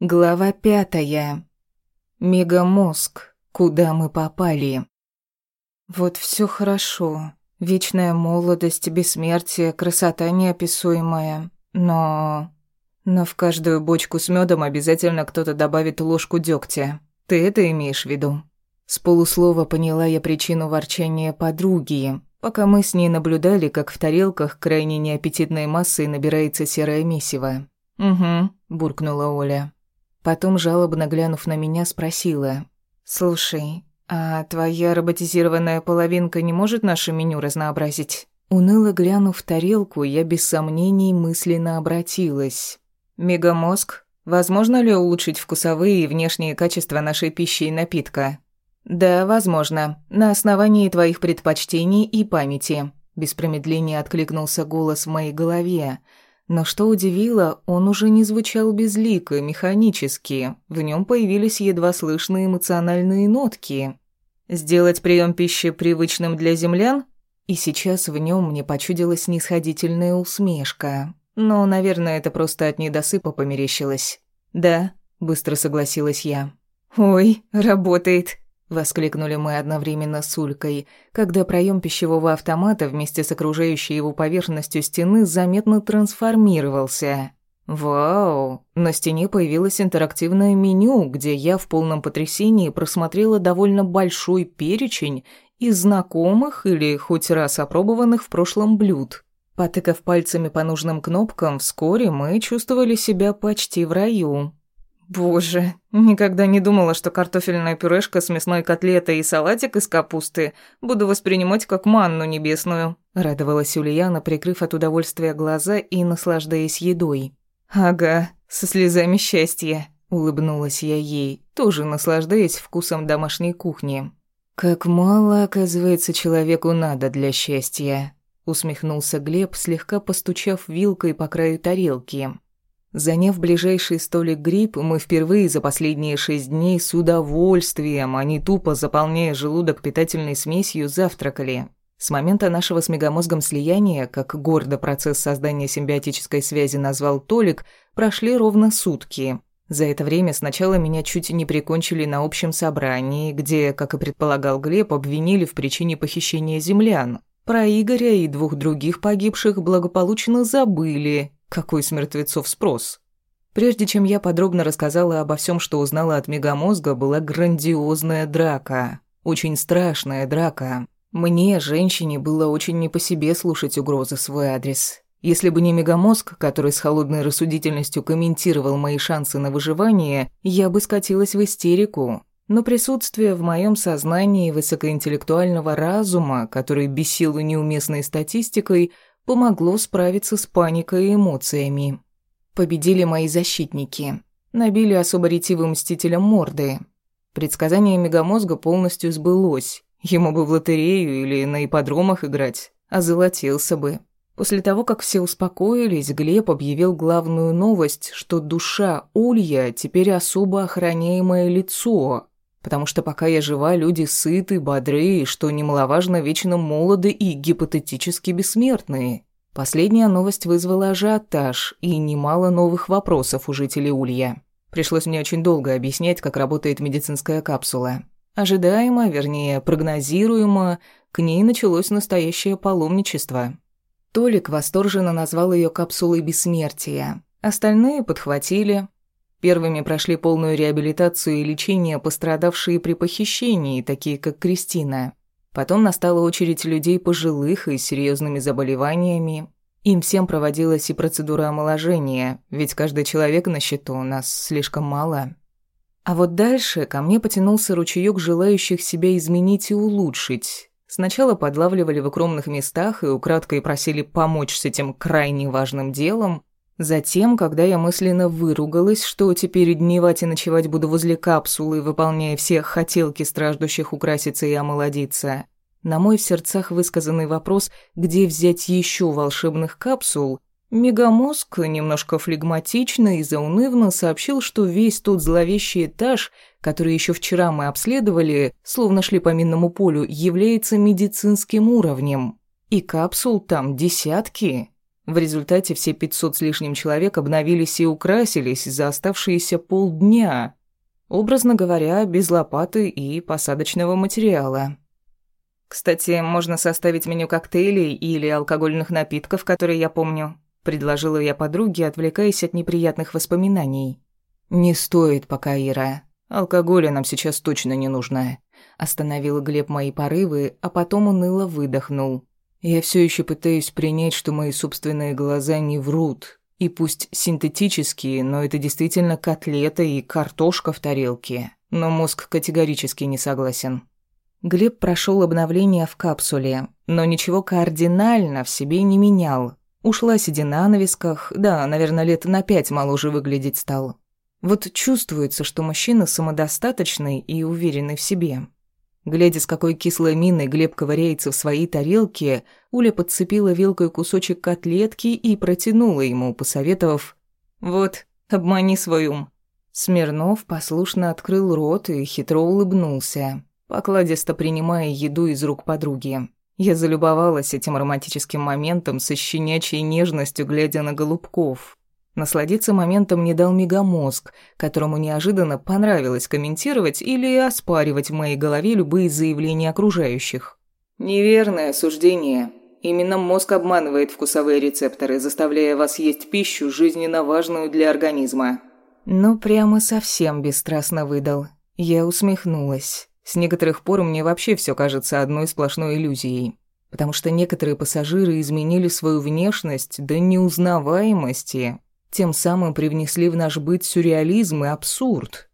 Глава пятая. Мегамозг. Куда мы попали? Вот все хорошо. Вечная молодость, бессмертие, красота неописуемая. Но... Но в каждую бочку с медом обязательно кто-то добавит ложку дегтя. Ты это имеешь в виду? С полуслова поняла я причину ворчания подруги, пока мы с ней наблюдали, как в тарелках крайне неаппетитной массой набирается серое месиво. «Угу», – буркнула Оля. Потом, жалобно глянув на меня, спросила. «Слушай, а твоя роботизированная половинка не может наше меню разнообразить?» Уныло глянув в тарелку, я без сомнений мысленно обратилась. «Мегамозг, возможно ли улучшить вкусовые и внешние качества нашей пищи и напитка?» «Да, возможно. На основании твоих предпочтений и памяти», – без промедления откликнулся голос в моей голове – но что удивило, он уже не звучал безлико, механически. В нем появились едва слышные эмоциональные нотки. Сделать прием пищи привычным для землян? И сейчас в нем мне почудилась снисходительная усмешка. Но, наверное, это просто от недосыпа померещилось. «Да», — быстро согласилась я. «Ой, работает», Воскликнули мы одновременно с Улькой, когда проем пищевого автомата вместе с окружающей его поверхностью стены заметно трансформировался. Вау! На стене появилось интерактивное меню, где я в полном потрясении просмотрела довольно большой перечень из знакомых или хоть раз опробованных в прошлом блюд. Потыкав пальцами по нужным кнопкам, вскоре мы чувствовали себя почти в раю. Боже, никогда не думала, что картофельная пюрешка с мясной котлетой и салатик из капусты буду воспринимать как манну небесную. Радовалась Ульяна, прикрыв от удовольствия глаза и наслаждаясь едой. Ага, со слезами счастья, улыбнулась я ей, тоже наслаждаясь вкусом домашней кухни. Как мало, оказывается, человеку надо для счастья, усмехнулся Глеб, слегка постучав вилкой по краю тарелки. Заняв ближайший столик гриб, мы впервые за последние шесть дней с удовольствием, а не тупо заполняя желудок питательной смесью, завтракали. С момента нашего с мегамозгом слияния, как гордо процесс создания симбиотической связи назвал Толик, прошли ровно сутки. За это время сначала меня чуть не прикончили на общем собрании, где, как и предполагал Глеб, обвинили в причине похищения землян. Про Игоря и двух других погибших благополучно забыли, какой с мертвецов спрос? Прежде чем я подробно рассказала обо всем, что узнала от мегамозга, была грандиозная драка. Очень страшная драка. Мне, женщине, было очень не по себе слушать угрозы в свой адрес. Если бы не мегамозг, который с холодной рассудительностью комментировал мои шансы на выживание, я бы скатилась в истерику. Но присутствие в моем сознании высокоинтеллектуального разума, который бесил неуместной статистикой, помогло справиться с паникой и эмоциями. Победили мои защитники. Набили особо ретивым мстителям морды. Предсказание мегамозга полностью сбылось. Ему бы в лотерею или на ипподромах играть, а золотился бы. После того, как все успокоились, Глеб объявил главную новость, что душа Улья теперь особо охраняемое лицо, потому что пока я жива, люди сыты, бодры и, что немаловажно, вечно молоды и гипотетически бессмертные. Последняя новость вызвала ажиотаж и немало новых вопросов у жителей Улья. Пришлось мне очень долго объяснять, как работает медицинская капсула. Ожидаемо, вернее, прогнозируемо, к ней началось настоящее паломничество. Толик восторженно назвал ее капсулой бессмертия. Остальные подхватили, Первыми прошли полную реабилитацию и лечение пострадавшие при похищении, такие как Кристина. Потом настала очередь людей пожилых и с серьезными заболеваниями. Им всем проводилась и процедура омоложения, ведь каждый человек на счету у нас слишком мало. А вот дальше ко мне потянулся ручеёк желающих себя изменить и улучшить. Сначала подлавливали в укромных местах и украдкой просили помочь с этим крайне важным делом, Затем, когда я мысленно выругалась, что теперь дневать и ночевать буду возле капсулы, выполняя все хотелки страждущих украситься и омолодиться, на мой в сердцах высказанный вопрос, где взять еще волшебных капсул, Мегамозг немножко флегматично и заунывно сообщил, что весь тот зловещий этаж, который еще вчера мы обследовали, словно шли по минному полю, является медицинским уровнем. И капсул там десятки. В результате все 500 с лишним человек обновились и украсились за оставшиеся полдня, образно говоря, без лопаты и посадочного материала. «Кстати, можно составить меню коктейлей или алкогольных напитков, которые я помню», предложила я подруге, отвлекаясь от неприятных воспоминаний. «Не стоит пока, Ира. Алкоголя нам сейчас точно не нужно», остановил Глеб мои порывы, а потом уныло выдохнул. «Я все еще пытаюсь принять, что мои собственные глаза не врут, и пусть синтетические, но это действительно котлета и картошка в тарелке. Но мозг категорически не согласен. Глеб прошел обновление в капсуле, но ничего кардинально в себе не менял. Ушла седина на висках, да, наверное, лет на пять моложе выглядеть стал. Вот чувствуется, что мужчина самодостаточный и уверенный в себе. Глядя, с какой кислой миной Глеб ковыряется в своей тарелке, Уля подцепила вилкой кусочек котлетки и протянула ему, посоветовав «Вот, обмани свой ум». Смирнов послушно открыл рот и хитро улыбнулся, покладисто принимая еду из рук подруги. Я залюбовалась этим романтическим моментом со щенячьей нежностью, глядя на голубков. Насладиться моментом не дал мегамозг, которому неожиданно понравилось комментировать или оспаривать в моей голове любые заявления окружающих. «Неверное суждение. Именно мозг обманывает вкусовые рецепторы, заставляя вас есть пищу, жизненно важную для организма». Ну, прямо совсем бесстрастно выдал. Я усмехнулась. С некоторых пор мне вообще все кажется одной сплошной иллюзией. Потому что некоторые пассажиры изменили свою внешность до неузнаваемости, тем самым привнесли в наш быт сюрреализм и абсурд.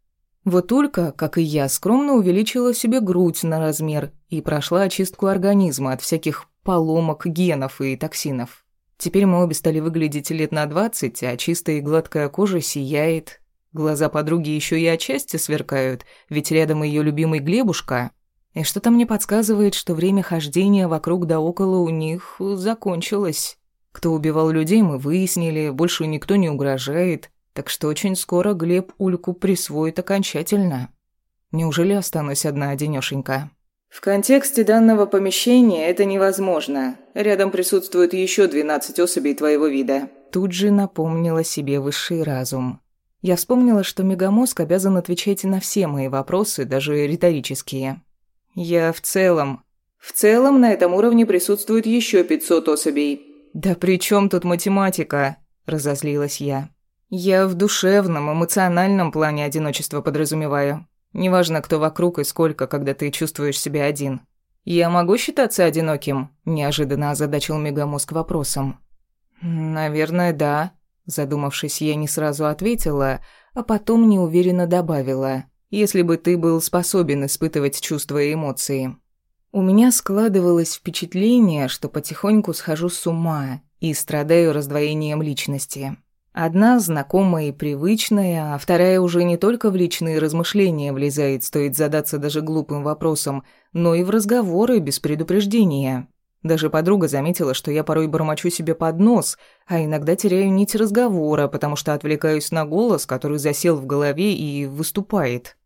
Вот только, как и я, скромно увеличила себе грудь на размер и прошла очистку организма от всяких поломок генов и токсинов. Теперь мы обе стали выглядеть лет на двадцать, а чистая и гладкая кожа сияет. Глаза подруги еще и отчасти сверкают, ведь рядом ее любимый Глебушка. И что-то мне подсказывает, что время хождения вокруг да около у них закончилось. Кто убивал людей, мы выяснили, больше никто не угрожает, так что очень скоро Глеб Ульку присвоит окончательно. Неужели останусь одна одинёшенька? В контексте данного помещения это невозможно. Рядом присутствует еще 12 особей твоего вида. Тут же напомнила себе высший разум. Я вспомнила, что мегамозг обязан отвечать на все мои вопросы, даже риторические. Я в целом... В целом на этом уровне присутствует еще 500 особей. «Да при чем тут математика?» – разозлилась я. «Я в душевном, эмоциональном плане одиночество подразумеваю. Неважно, кто вокруг и сколько, когда ты чувствуешь себя один. Я могу считаться одиноким?» – неожиданно озадачил Мегамозг вопросом. «Наверное, да», – задумавшись, я не сразу ответила, а потом неуверенно добавила. «Если бы ты был способен испытывать чувства и эмоции». У меня складывалось впечатление, что потихоньку схожу с ума и страдаю раздвоением личности. Одна знакомая и привычная, а вторая уже не только в личные размышления влезает, стоит задаться даже глупым вопросом, но и в разговоры без предупреждения. Даже подруга заметила, что я порой бормочу себе под нос, а иногда теряю нить разговора, потому что отвлекаюсь на голос, который засел в голове и выступает.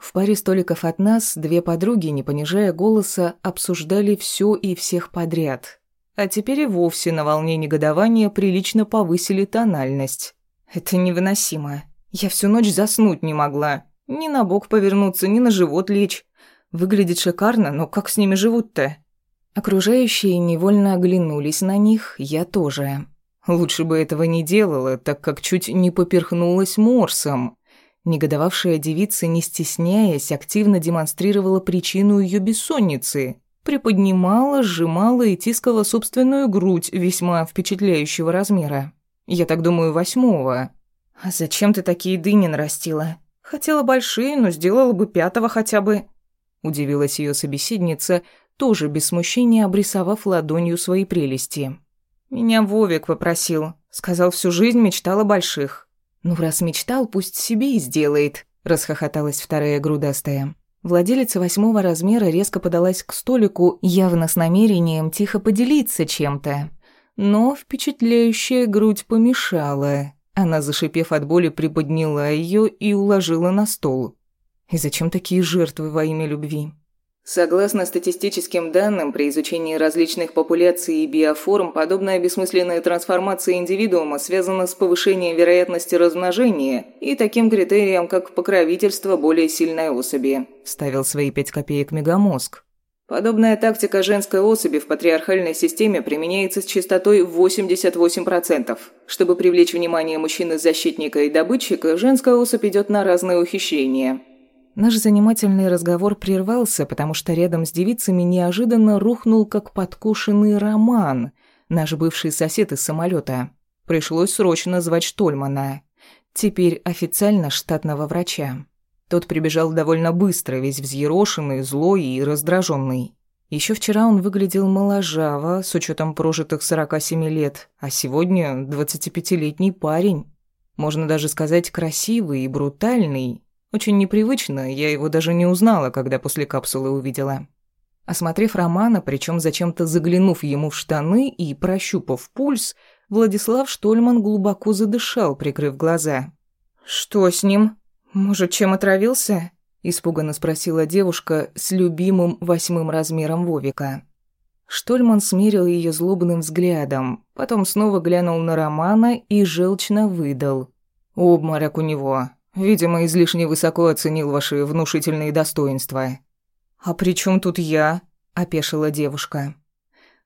В паре столиков от нас две подруги, не понижая голоса, обсуждали все и всех подряд. А теперь и вовсе на волне негодования прилично повысили тональность. Это невыносимо. Я всю ночь заснуть не могла. Ни на бок повернуться, ни на живот лечь. Выглядит шикарно, но как с ними живут-то? Окружающие невольно оглянулись на них, я тоже. Лучше бы этого не делала, так как чуть не поперхнулась морсом. Негодовавшая девица, не стесняясь, активно демонстрировала причину ее бессонницы. Приподнимала, сжимала и тискала собственную грудь весьма впечатляющего размера. Я так думаю, восьмого. «А зачем ты такие дыни нарастила? Хотела большие, но сделала бы пятого хотя бы». Удивилась ее собеседница, тоже без смущения обрисовав ладонью свои прелести. «Меня Вовик попросил. Сказал, всю жизнь мечтала больших. «Ну, раз мечтал, пусть себе и сделает», — расхохоталась вторая грудастая. Владелица восьмого размера резко подалась к столику, явно с намерением тихо поделиться чем-то. Но впечатляющая грудь помешала. Она, зашипев от боли, приподняла ее и уложила на стол. И зачем такие жертвы во имя любви? Согласно статистическим данным, при изучении различных популяций и биоформ, подобная бессмысленная трансформация индивидуума связана с повышением вероятности размножения и таким критерием, как покровительство более сильной особи. Ставил свои пять копеек мегамозг. Подобная тактика женской особи в патриархальной системе применяется с частотой 88%. Чтобы привлечь внимание мужчины-защитника и добытчика, женская особь идет на разные ухищрения – Наш занимательный разговор прервался, потому что рядом с девицами неожиданно рухнул, как подкушенный роман, наш бывший сосед из самолета. Пришлось срочно звать Штольмана. Теперь официально штатного врача. Тот прибежал довольно быстро, весь взъерошенный, злой и раздраженный. Еще вчера он выглядел моложаво, с учетом прожитых 47 лет, а сегодня 25-летний парень. Можно даже сказать, красивый и брутальный, очень непривычно, я его даже не узнала, когда после капсулы увидела. Осмотрев Романа, причем зачем-то заглянув ему в штаны и прощупав пульс, Владислав Штольман глубоко задышал, прикрыв глаза. «Что с ним? Может, чем отравился?» – испуганно спросила девушка с любимым восьмым размером Вовика. Штольман смерил ее злобным взглядом, потом снова глянул на Романа и желчно выдал. «Обморок у него. Видимо, излишне высоко оценил ваши внушительные достоинства». «А при чем тут я?» – опешила девушка.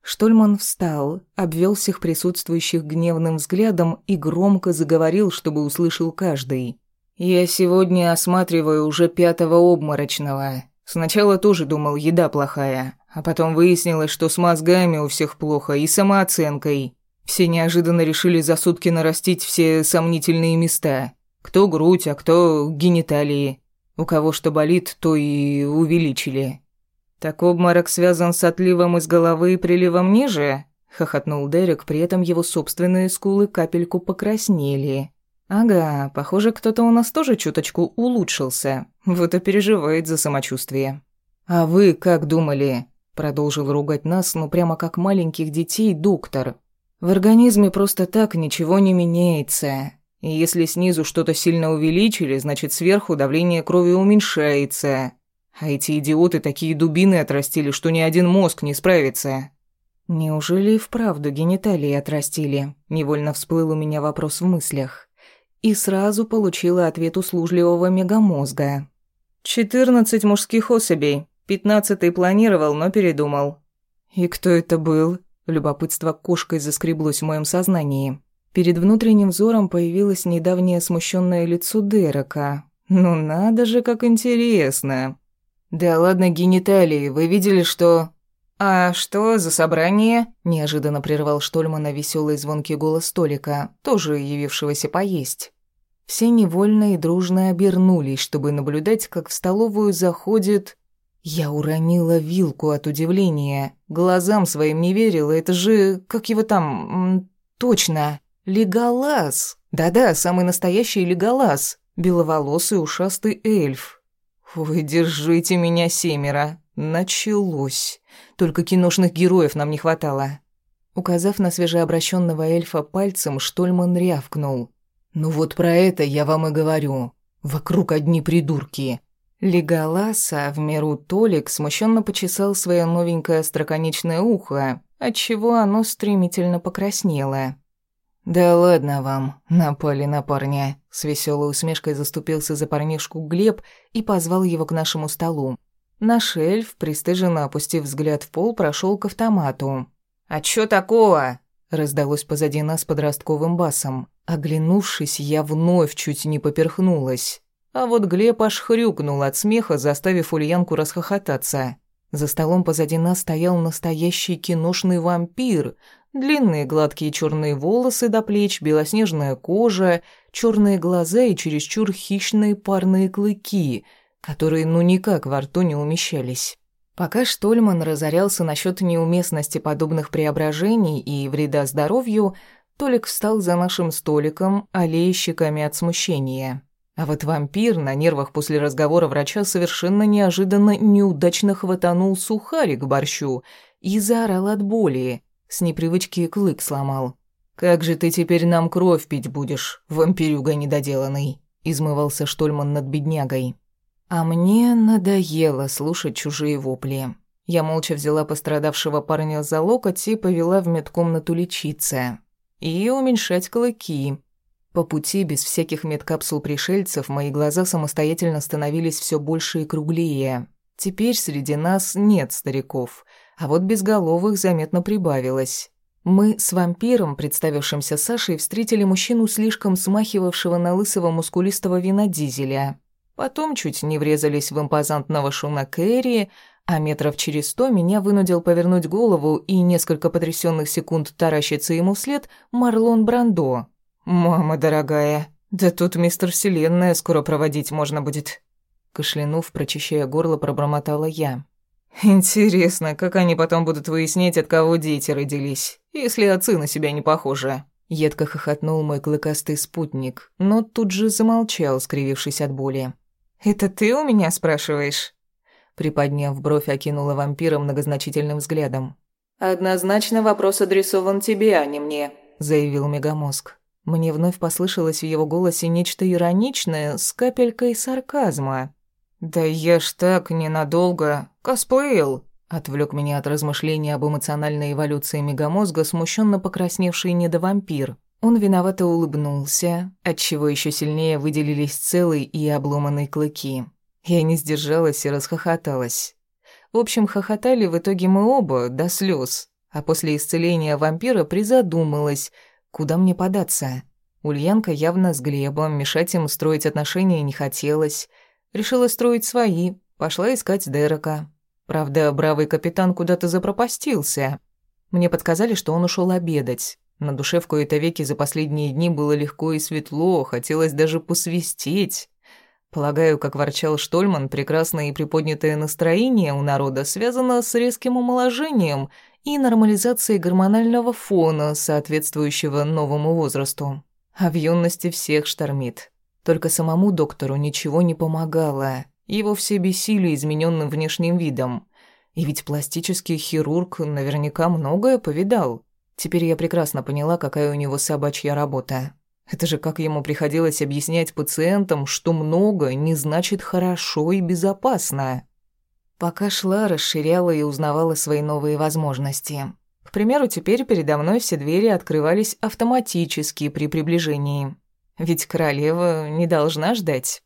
Штольман встал, обвел всех присутствующих гневным взглядом и громко заговорил, чтобы услышал каждый. «Я сегодня осматриваю уже пятого обморочного. Сначала тоже думал, еда плохая, а потом выяснилось, что с мозгами у всех плохо и самооценкой. Все неожиданно решили за сутки нарастить все сомнительные места. Кто грудь, а кто гениталии. У кого что болит, то и увеличили. Так обморок связан с отливом из головы и приливом ниже? хохотнул Дерек, при этом его собственные скулы капельку покраснели. Ага, похоже, кто-то у нас тоже чуточку улучшился. Вот и переживает за самочувствие. А вы как думали? продолжил ругать нас, ну прямо как маленьких детей доктор. В организме просто так ничего не меняется. И если снизу что-то сильно увеличили, значит сверху давление крови уменьшается. А эти идиоты такие дубины отрастили, что ни один мозг не справится. Неужели и вправду гениталии отрастили? Невольно всплыл у меня вопрос в мыслях. И сразу получила ответ услужливого мегамозга. «Четырнадцать мужских особей. Пятнадцатый планировал, но передумал». «И кто это был?» Любопытство кошкой заскреблось в моем сознании. Перед внутренним взором появилось недавнее смущенное лицо Дерека. «Ну надо же, как интересно!» «Да ладно гениталии, вы видели, что...» «А что за собрание?» – неожиданно прервал Штольмана веселый звонкий голос столика, тоже явившегося поесть. Все невольно и дружно обернулись, чтобы наблюдать, как в столовую заходит... Я уронила вилку от удивления. Глазам своим не верила, это же... как его там... точно... Леголас! Да-да, самый настоящий Леголас. Беловолосый ушастый эльф. Вы держите меня, семеро. Началось. Только киношных героев нам не хватало. Указав на свежеобращенного эльфа пальцем, Штольман рявкнул. «Ну вот про это я вам и говорю. Вокруг одни придурки». Леголаса, в меру Толик, смущенно почесал свое новенькое остроконечное ухо, отчего оно стремительно покраснело. «Да ладно вам, напали на парня», — с веселой усмешкой заступился за парнишку Глеб и позвал его к нашему столу. Наш эльф, пристыженно опустив взгляд в пол, прошел к автомату. «А чё такого?» — раздалось позади нас подростковым басом. Оглянувшись, я вновь чуть не поперхнулась. А вот Глеб аж хрюкнул от смеха, заставив Ульянку расхохотаться. За столом позади нас стоял настоящий киношный вампир, Длинные гладкие черные волосы до плеч, белоснежная кожа, черные глаза и чересчур хищные парные клыки, которые ну никак во рту не умещались. Пока Штольман разорялся насчет неуместности подобных преображений и вреда здоровью, Толик встал за нашим столиком, аллея щеками от смущения. А вот вампир на нервах после разговора врача совершенно неожиданно неудачно хватанул сухарик борщу и заорал от боли. С непривычки клык сломал. «Как же ты теперь нам кровь пить будешь, вампирюга недоделанный?» Измывался Штольман над беднягой. А мне надоело слушать чужие вопли. Я молча взяла пострадавшего парня за локоть и повела в медкомнату лечиться. И уменьшать клыки. По пути, без всяких медкапсул пришельцев, мои глаза самостоятельно становились все больше и круглее. Теперь среди нас нет стариков, а вот безголовых заметно прибавилось. Мы с вампиром, представившимся Сашей, встретили мужчину, слишком смахивавшего на лысого мускулистого винодизеля. Потом чуть не врезались в импозантного шуна Кэрри, а метров через сто меня вынудил повернуть голову и несколько потрясенных секунд таращиться ему вслед Марлон Брандо. «Мама дорогая, да тут мистер Вселенная скоро проводить можно будет». Кашлянув, прочищая горло, пробормотала я. Интересно, как они потом будут выяснять, от кого дети родились, если отцы на себя не похожи. Едко хохотнул мой клыкастый спутник, но тут же замолчал, скривившись от боли. «Это ты у меня спрашиваешь?» Приподняв бровь, окинула вампира многозначительным взглядом. «Однозначно вопрос адресован тебе, а не мне», — заявил Мегамозг. Мне вновь послышалось в его голосе нечто ироничное с капелькой сарказма. «Да я ж так ненадолго. Косплеил!» Отвлек меня от размышления об эмоциональной эволюции мегамозга, смущенно покрасневший недовампир. Он виновато улыбнулся, отчего еще сильнее выделились целые и обломанные клыки. Я не сдержалась и расхохоталась. В общем, хохотали в итоге мы оба, до слез. А после исцеления вампира призадумалась, куда мне податься. Ульянка явно с Глебом, мешать им строить отношения не хотелось — Решила строить свои, пошла искать Дерека. Правда, бравый капитан куда-то запропастился. Мне подсказали, что он ушел обедать. На душе в кои-то веки за последние дни было легко и светло, хотелось даже посвистеть. Полагаю, как ворчал Штольман, прекрасное и приподнятое настроение у народа связано с резким омоложением и нормализацией гормонального фона, соответствующего новому возрасту. А в юности всех штормит. Только самому доктору ничего не помогало. Его все бесили измененным внешним видом. И ведь пластический хирург наверняка многое повидал. Теперь я прекрасно поняла, какая у него собачья работа. Это же как ему приходилось объяснять пациентам, что много не значит хорошо и безопасно. Пока шла, расширяла и узнавала свои новые возможности. К примеру, теперь передо мной все двери открывались автоматически при приближении. Ведь королева не должна ждать.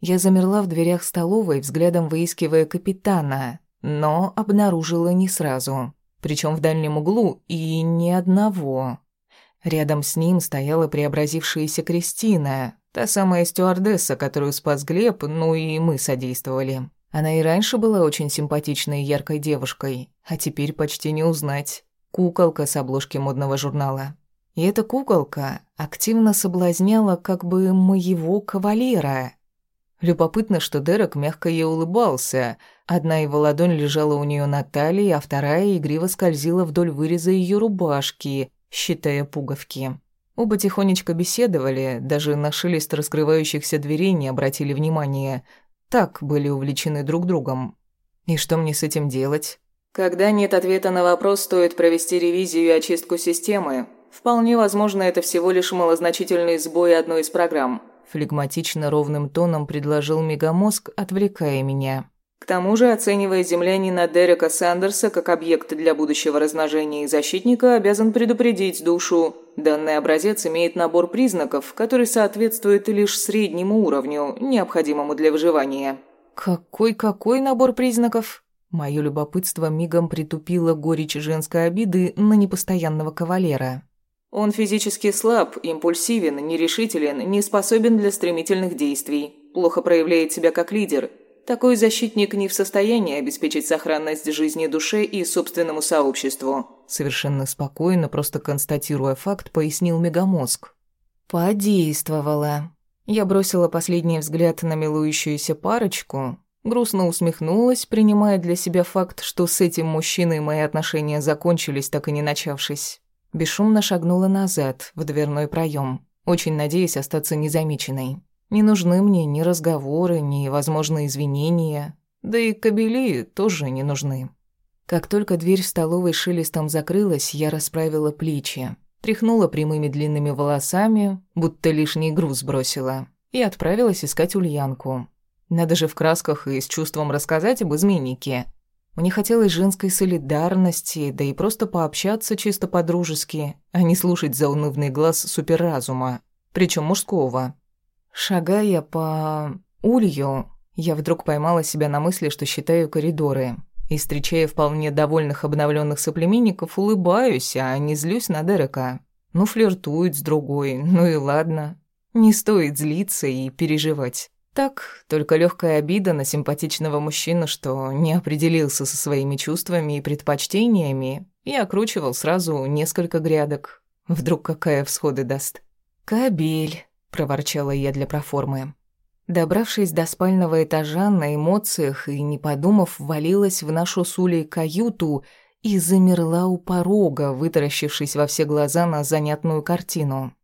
Я замерла в дверях столовой, взглядом выискивая капитана, но обнаружила не сразу. Причем в дальнем углу и ни одного. Рядом с ним стояла преобразившаяся Кристина, та самая стюардесса, которую спас Глеб, ну и мы содействовали. Она и раньше была очень симпатичной и яркой девушкой, а теперь почти не узнать. Куколка с обложки модного журнала. И эта куколка активно соблазняла как бы моего кавалера. Любопытно, что Дерек мягко ей улыбался. Одна его ладонь лежала у нее на талии, а вторая игриво скользила вдоль выреза ее рубашки, считая пуговки. Оба тихонечко беседовали, даже на шелест раскрывающихся дверей не обратили внимания. Так были увлечены друг другом. И что мне с этим делать? Когда нет ответа на вопрос, стоит провести ревизию и очистку системы, Вполне возможно, это всего лишь малозначительный сбой одной из программ. Флегматично ровным тоном предложил Мегамозг, отвлекая меня. К тому же, оценивая землянина Дерека Сандерса как объект для будущего размножения и защитника, обязан предупредить душу. Данный образец имеет набор признаков, который соответствует лишь среднему уровню, необходимому для выживания. Какой-какой набор признаков? Мое любопытство мигом притупило горечь женской обиды на непостоянного кавалера. Он физически слаб, импульсивен, нерешителен, не способен для стремительных действий, плохо проявляет себя как лидер. Такой защитник не в состоянии обеспечить сохранность жизни душе и собственному сообществу. Совершенно спокойно, просто констатируя факт, пояснил Мегамозг. Подействовала. Я бросила последний взгляд на милующуюся парочку, грустно усмехнулась, принимая для себя факт, что с этим мужчиной мои отношения закончились, так и не начавшись. Бесшумно шагнула назад, в дверной проем, очень надеясь остаться незамеченной. Не нужны мне ни разговоры, ни возможные извинения, да и кабели тоже не нужны. Как только дверь в столовой шелестом закрылась, я расправила плечи, тряхнула прямыми длинными волосами, будто лишний груз бросила, и отправилась искать Ульянку. Надо же в красках и с чувством рассказать об изменнике. Мне хотелось женской солидарности, да и просто пообщаться чисто по-дружески, а не слушать заунывный глаз суперразума, причем мужского. Шагая по улью, я вдруг поймала себя на мысли, что считаю коридоры. И, встречая вполне довольных обновленных соплеменников, улыбаюсь, а не злюсь на Дерека. Ну, флиртует с другой, ну и ладно. Не стоит злиться и переживать. Так, только легкая обида на симпатичного мужчину, что не определился со своими чувствами и предпочтениями, и окручивал сразу несколько грядок. Вдруг какая всходы даст. «Кабель», — проворчала я для проформы. Добравшись до спального этажа на эмоциях и, не подумав, валилась в нашу с Улей каюту и замерла у порога, вытаращившись во все глаза на занятную картину.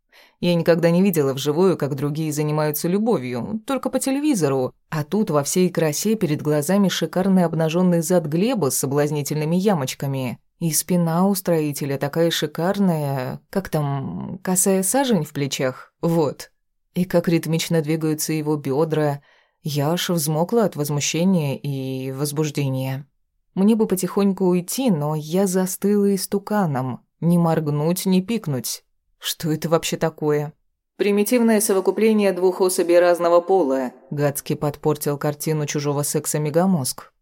Я никогда не видела вживую, как другие занимаются любовью, только по телевизору. А тут во всей красе перед глазами шикарный обнаженный зад Глеба с соблазнительными ямочками. И спина у строителя такая шикарная, как там, косая сажень в плечах. Вот. И как ритмично двигаются его бедра. Я аж взмокла от возмущения и возбуждения. Мне бы потихоньку уйти, но я застыла истуканом. Не моргнуть, не пикнуть. Что это вообще такое? Примитивное совокупление двух особей разного пола. Гадски подпортил картину чужого секса мегамозг.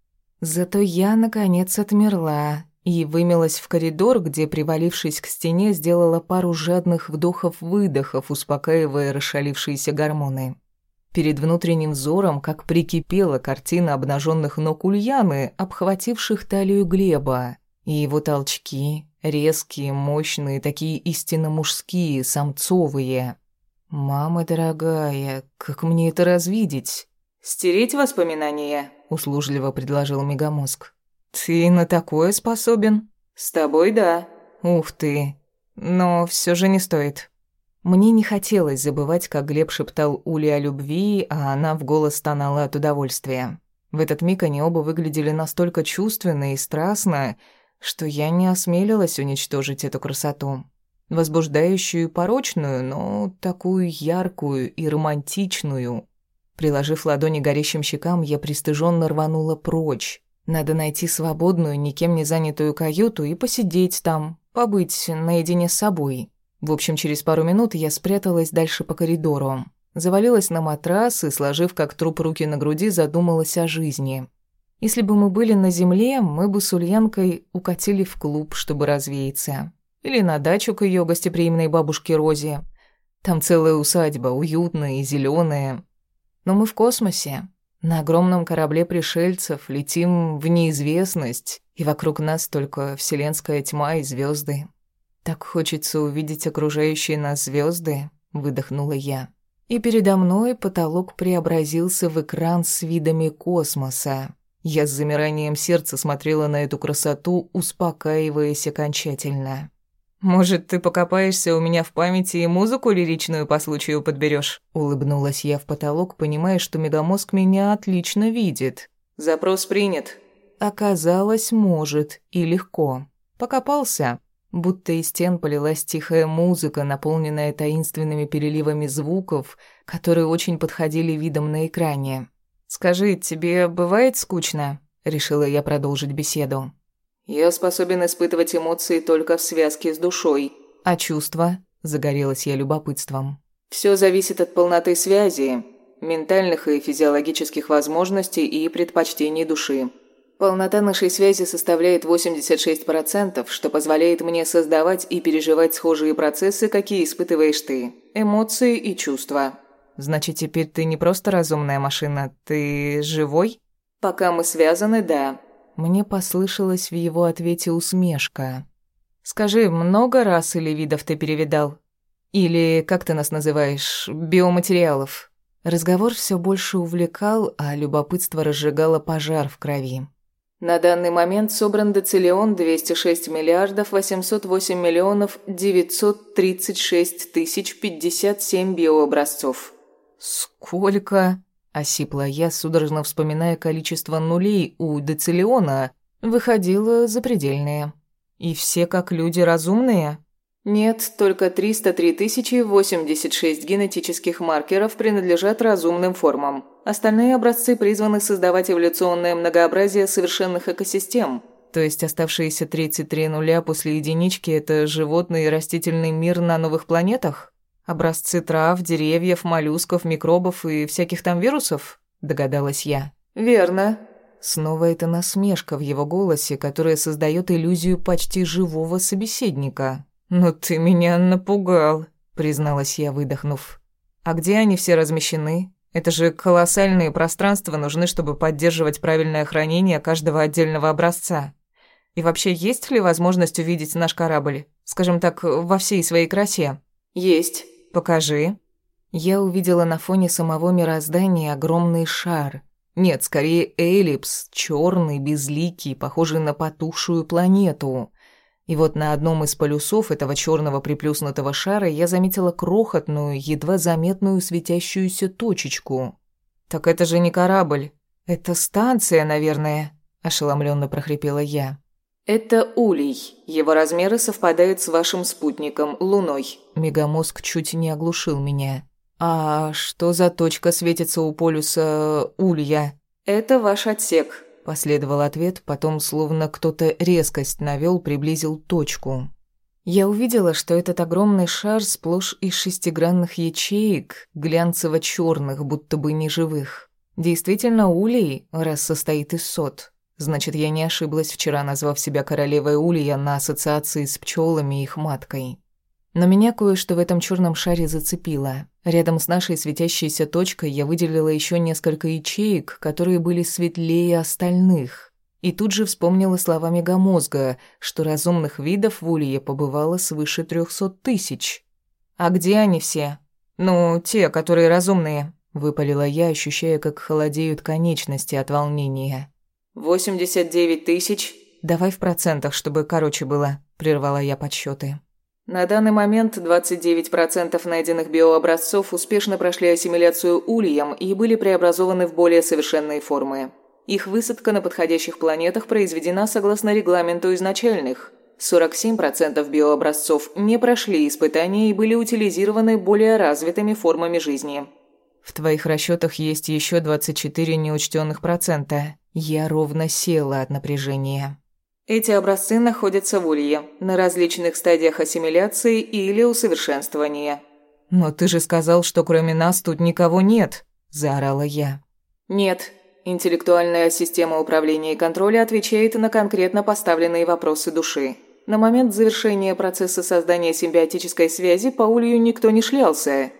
Зато я, наконец, отмерла и вымилась в коридор, где, привалившись к стене, сделала пару жадных вдохов-выдохов, успокаивая расшалившиеся гормоны. Перед внутренним взором, как прикипела картина обнаженных ног Ульяны, обхвативших талию Глеба, и его толчки, Резкие, мощные, такие истинно мужские, самцовые. «Мама дорогая, как мне это развидеть?» «Стереть воспоминания?» — услужливо предложил Мегамозг. «Ты на такое способен?» «С тобой, да». «Ух ты. Но все же не стоит». Мне не хотелось забывать, как Глеб шептал Уле о любви, а она в голос стонала от удовольствия. В этот миг они оба выглядели настолько чувственно и страстно, что я не осмелилась уничтожить эту красоту. Возбуждающую и порочную, но такую яркую и романтичную. Приложив ладони горящим щекам, я пристыженно рванула прочь. Надо найти свободную, никем не занятую каюту и посидеть там, побыть наедине с собой. В общем, через пару минут я спряталась дальше по коридору. Завалилась на матрас и, сложив как труп руки на груди, задумалась о жизни. Если бы мы были на земле, мы бы с Ульянкой укатили в клуб, чтобы развеяться. Или на дачу к ее гостеприимной бабушке Розе. Там целая усадьба, уютная и зеленая. Но мы в космосе. На огромном корабле пришельцев летим в неизвестность, и вокруг нас только вселенская тьма и звезды. Так хочется увидеть окружающие нас звезды, выдохнула я. И передо мной потолок преобразился в экран с видами космоса. Я с замиранием сердца смотрела на эту красоту, успокаиваясь окончательно. «Может, ты покопаешься у меня в памяти и музыку лиричную по случаю подберешь? Улыбнулась я в потолок, понимая, что мегамозг меня отлично видит. «Запрос принят». Оказалось, может, и легко. Покопался. Будто из стен полилась тихая музыка, наполненная таинственными переливами звуков, которые очень подходили видом на экране. «Скажи, тебе бывает скучно?» – решила я продолжить беседу. «Я способен испытывать эмоции только в связке с душой». «А чувства?» – загорелась я любопытством. «Все зависит от полноты связи, ментальных и физиологических возможностей и предпочтений души. Полнота нашей связи составляет 86%, что позволяет мне создавать и переживать схожие процессы, какие испытываешь ты, эмоции и чувства». Значит, теперь ты не просто разумная машина, ты живой? Пока мы связаны, да. Мне послышалась в его ответе усмешка. Скажи, много раз или видов ты перевидал? Или, как ты нас называешь, биоматериалов? Разговор все больше увлекал, а любопытство разжигало пожар в крови. На данный момент собран доцилион 206 миллиардов 808 миллионов 936 тысяч 57 биообразцов. «Сколько?» – осипла я, судорожно вспоминая количество нулей у Децилиона. Выходило запредельное. «И все как люди разумные?» «Нет, только 303 086 генетических маркеров принадлежат разумным формам. Остальные образцы призваны создавать эволюционное многообразие совершенных экосистем. То есть оставшиеся 33 нуля после единички – это животный и растительный мир на новых планетах? Образцы трав, деревьев, моллюсков, микробов и всяких там вирусов? Догадалась я. Верно. Снова это насмешка в его голосе, которая создает иллюзию почти живого собеседника. «Ну ты меня напугал», — призналась я, выдохнув. «А где они все размещены? Это же колоссальные пространства нужны, чтобы поддерживать правильное хранение каждого отдельного образца. И вообще, есть ли возможность увидеть наш корабль? Скажем так, во всей своей красе?» «Есть». «Покажи». Я увидела на фоне самого мироздания огромный шар — нет, скорее эллипс, черный, безликий, похожий на потухшую планету. И вот на одном из полюсов этого черного приплюснутого шара я заметила крохотную, едва заметную светящуюся точечку. «Так это же не корабль. Это станция, наверное», – ошеломленно прохрипела я. «Это улей. Его размеры совпадают с вашим спутником, Луной». Мегамозг чуть не оглушил меня. «А что за точка светится у полюса Улья?» «Это ваш отсек», – последовал ответ, потом словно кто-то резкость навёл, приблизил точку. Я увидела, что этот огромный шар сплошь из шестигранных ячеек, глянцево черных будто бы неживых. Действительно улей, раз состоит из сот. Значит, я не ошиблась вчера, назвав себя королевой улья на ассоциации с пчелами и их маткой. Но меня кое-что в этом черном шаре зацепило. Рядом с нашей светящейся точкой я выделила еще несколько ячеек, которые были светлее остальных. И тут же вспомнила слова мегамозга, что разумных видов в Улье побывало свыше трехсот тысяч. «А где они все?» «Ну, те, которые разумные», — выпалила я, ощущая, как холодеют конечности от волнения. «Восемьдесят девять тысяч». «Давай в процентах, чтобы короче было», — прервала я подсчеты. На данный момент 29% найденных биообразцов успешно прошли ассимиляцию ульем и были преобразованы в более совершенные формы. Их высадка на подходящих планетах произведена согласно регламенту изначальных. 47% биообразцов не прошли испытания и были утилизированы более развитыми формами жизни. В твоих расчетах есть еще 24 неучтенных процента. Я ровно села от напряжения. Эти образцы находятся в улье, на различных стадиях ассимиляции или усовершенствования. «Но ты же сказал, что кроме нас тут никого нет», – заорала я. «Нет. Интеллектуальная система управления и контроля отвечает на конкретно поставленные вопросы души. На момент завершения процесса создания симбиотической связи по улью никто не шлялся».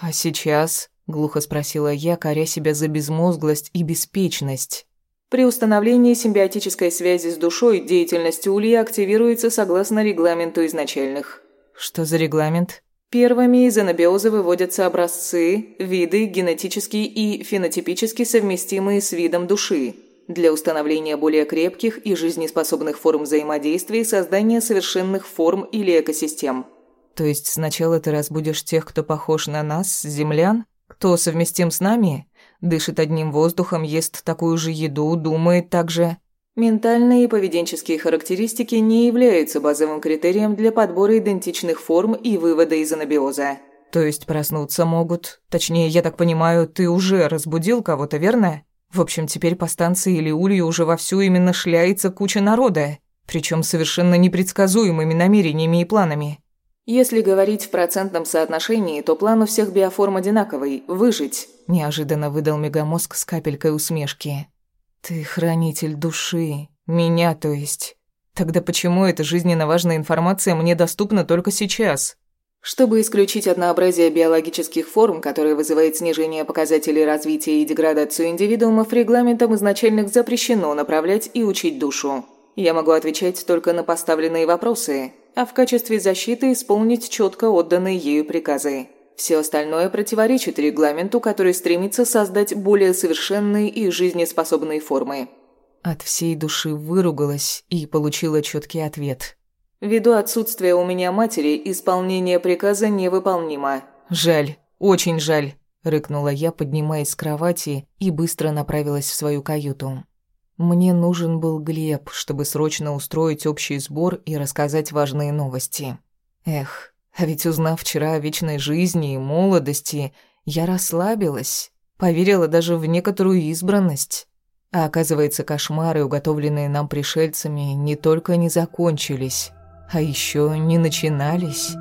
«А сейчас?» – глухо спросила я, коря себя за безмозглость и беспечность. При установлении симбиотической связи с душой деятельность улья активируется согласно регламенту изначальных. Что за регламент? Первыми из анабиоза выводятся образцы, виды, генетически и фенотипически совместимые с видом души, для установления более крепких и жизнеспособных форм взаимодействия и создания совершенных форм или экосистем. То есть сначала ты разбудишь тех, кто похож на нас, землян? Кто совместим с нами? Дышит одним воздухом, ест такую же еду, думает так же. Ментальные и поведенческие характеристики не являются базовым критерием для подбора идентичных форм и вывода из анабиоза. То есть проснуться могут. Точнее, я так понимаю, ты уже разбудил кого-то, верно? В общем, теперь по станции или улью уже вовсю именно шляется куча народа, причем совершенно непредсказуемыми намерениями и планами. Если говорить в процентном соотношении, то план у всех биоформ одинаковый – выжить. Неожиданно выдал мегамозг с капелькой усмешки. Ты хранитель души. Меня, то есть. Тогда почему эта жизненно важная информация мне доступна только сейчас? Чтобы исключить однообразие биологических форм, которое вызывает снижение показателей развития и деградацию индивидуумов, регламентом изначальных запрещено направлять и учить душу. Я могу отвечать только на поставленные вопросы, а в качестве защиты исполнить четко отданные ею приказы. Все остальное противоречит регламенту, который стремится создать более совершенные и жизнеспособные формы. От всей души выругалась и получила четкий ответ. Ввиду отсутствия у меня матери, исполнение приказа невыполнимо. Жаль, очень жаль, рыкнула я, поднимаясь с кровати и быстро направилась в свою каюту. Мне нужен был Глеб, чтобы срочно устроить общий сбор и рассказать важные новости. Эх, а ведь узнав вчера о вечной жизни и молодости, я расслабилась. Поверила даже в некоторую избранность. А оказывается, кошмары, уготовленные нам пришельцами, не только не закончились, а еще не начинались.